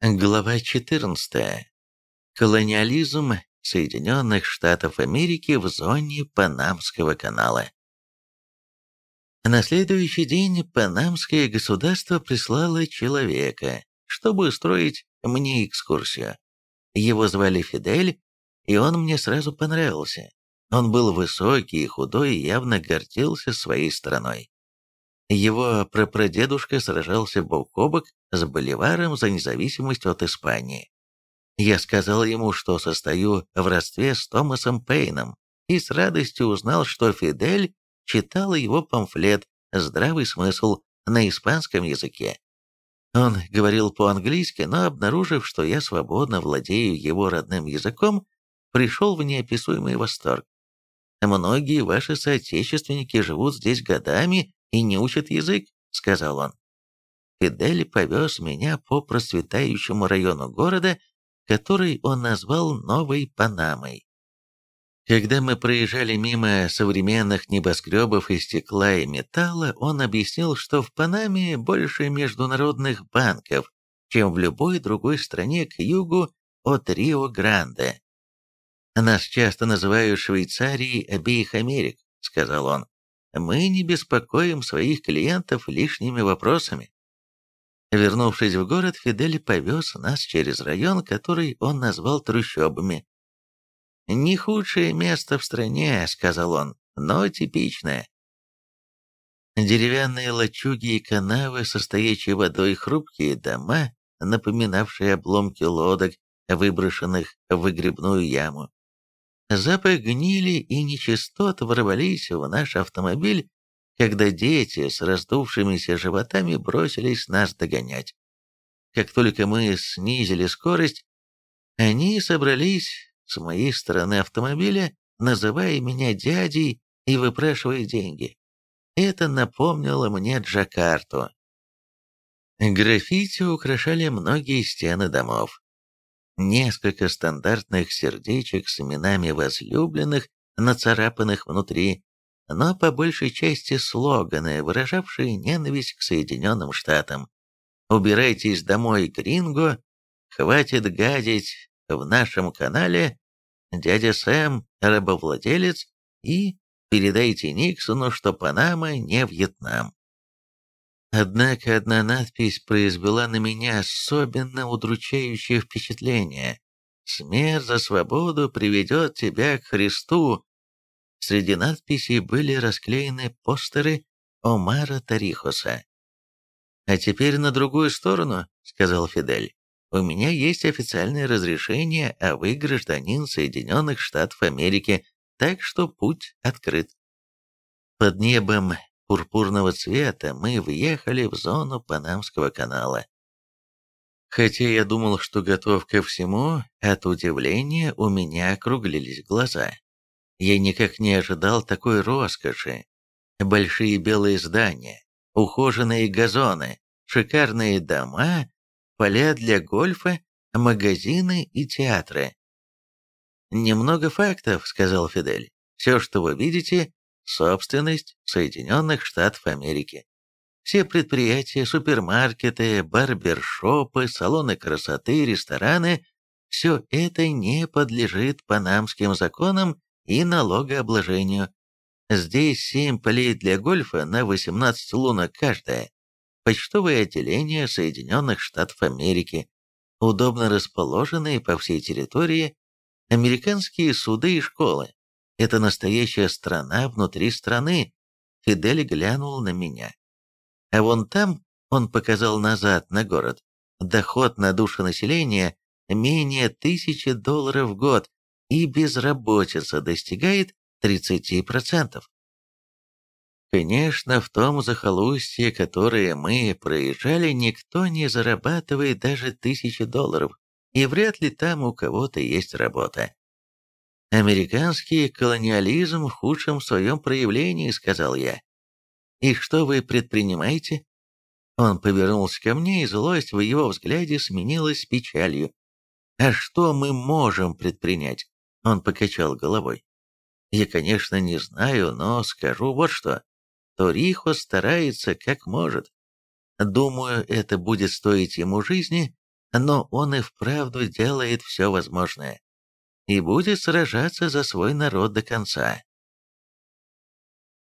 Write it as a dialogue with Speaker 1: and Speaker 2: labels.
Speaker 1: Глава 14. Колониализм Соединенных Штатов Америки в зоне Панамского канала. На следующий день Панамское государство прислало человека, чтобы устроить мне экскурсию. Его звали Фидель, и он мне сразу понравился. Он был высокий и худой и явно гордился своей страной. Его прапрадедушка сражался бок о бок с Боливаром за независимость от Испании. Я сказал ему, что состою в родстве с Томасом Пейном, и с радостью узнал, что Фидель читал его памфлет «Здравый смысл» на испанском языке. Он говорил по-английски, но, обнаружив, что я свободно владею его родным языком, пришел в неописуемый восторг. «Многие ваши соотечественники живут здесь годами и не учат язык», — сказал он. Фидель повез меня по процветающему району города, который он назвал Новой Панамой. Когда мы проезжали мимо современных небоскребов из стекла и металла, он объяснил, что в Панаме больше международных банков, чем в любой другой стране к югу от Рио-Гранде. «Нас часто называют Швейцарией обеих Америк», — сказал он. «Мы не беспокоим своих клиентов лишними вопросами. Вернувшись в город, Фидель повез нас через район, который он назвал трущобами. «Не худшее место в стране», — сказал он, — «но типичное». Деревянные лачуги и канавы, состоящие водой хрупкие дома, напоминавшие обломки лодок, выброшенных в выгребную яму. Запах гнили и нечистот ворвались в наш автомобиль, когда дети с раздувшимися животами бросились нас догонять. Как только мы снизили скорость, они собрались с моей стороны автомобиля, называя меня дядей и выпрашивая деньги. Это напомнило мне Джакарту. Граффити украшали многие стены домов. Несколько стандартных сердечек с именами возлюбленных, нацарапанных внутри, но по большей части слоганы, выражавшие ненависть к Соединенным Штатам. «Убирайтесь домой, Гринго», «Хватит гадить в нашем канале», «Дядя Сэм – рабовладелец» и «Передайте Никсону, что Панама не Вьетнам». Однако одна надпись произвела на меня особенно удручающее впечатление. «Смерть за свободу приведет тебя к Христу», Среди надписей были расклеены постеры Омара Тарихоса. «А теперь на другую сторону», — сказал Фидель. «У меня есть официальное разрешение, а вы гражданин Соединенных Штатов Америки, так что путь открыт». Под небом пурпурного цвета мы въехали в зону Панамского канала. Хотя я думал, что готов ко всему, от удивления у меня округлились глаза. Я никак не ожидал такой роскоши. Большие белые здания, ухоженные газоны, шикарные дома, поля для гольфа, магазины и театры. «Немного фактов», — сказал Фидель. «Все, что вы видите, — собственность Соединенных Штатов Америки. Все предприятия, супермаркеты, барбершопы, салоны красоты, рестораны — все это не подлежит панамским законам и налогообложению. Здесь 7 полей для гольфа на 18 лунок каждая. Почтовые отделения Соединенных Штатов Америки, удобно расположенные по всей территории, американские суды и школы. Это настоящая страна внутри страны. Фидель глянул на меня. А вон там, он показал назад на город, доход на душу населения менее тысячи долларов в год, и безработица достигает 30%. Конечно, в том захолустье, которое мы проезжали, никто не зарабатывает даже тысячи долларов, и вряд ли там у кого-то есть работа. «Американский колониализм в худшем своем проявлении», — сказал я. «И что вы предпринимаете?» Он повернулся ко мне, и злость в его взгляде сменилась печалью. «А что мы можем предпринять? Он покачал головой. «Я, конечно, не знаю, но скажу вот что. Торихо старается как может. Думаю, это будет стоить ему жизни, но он и вправду делает все возможное и будет сражаться за свой народ до конца.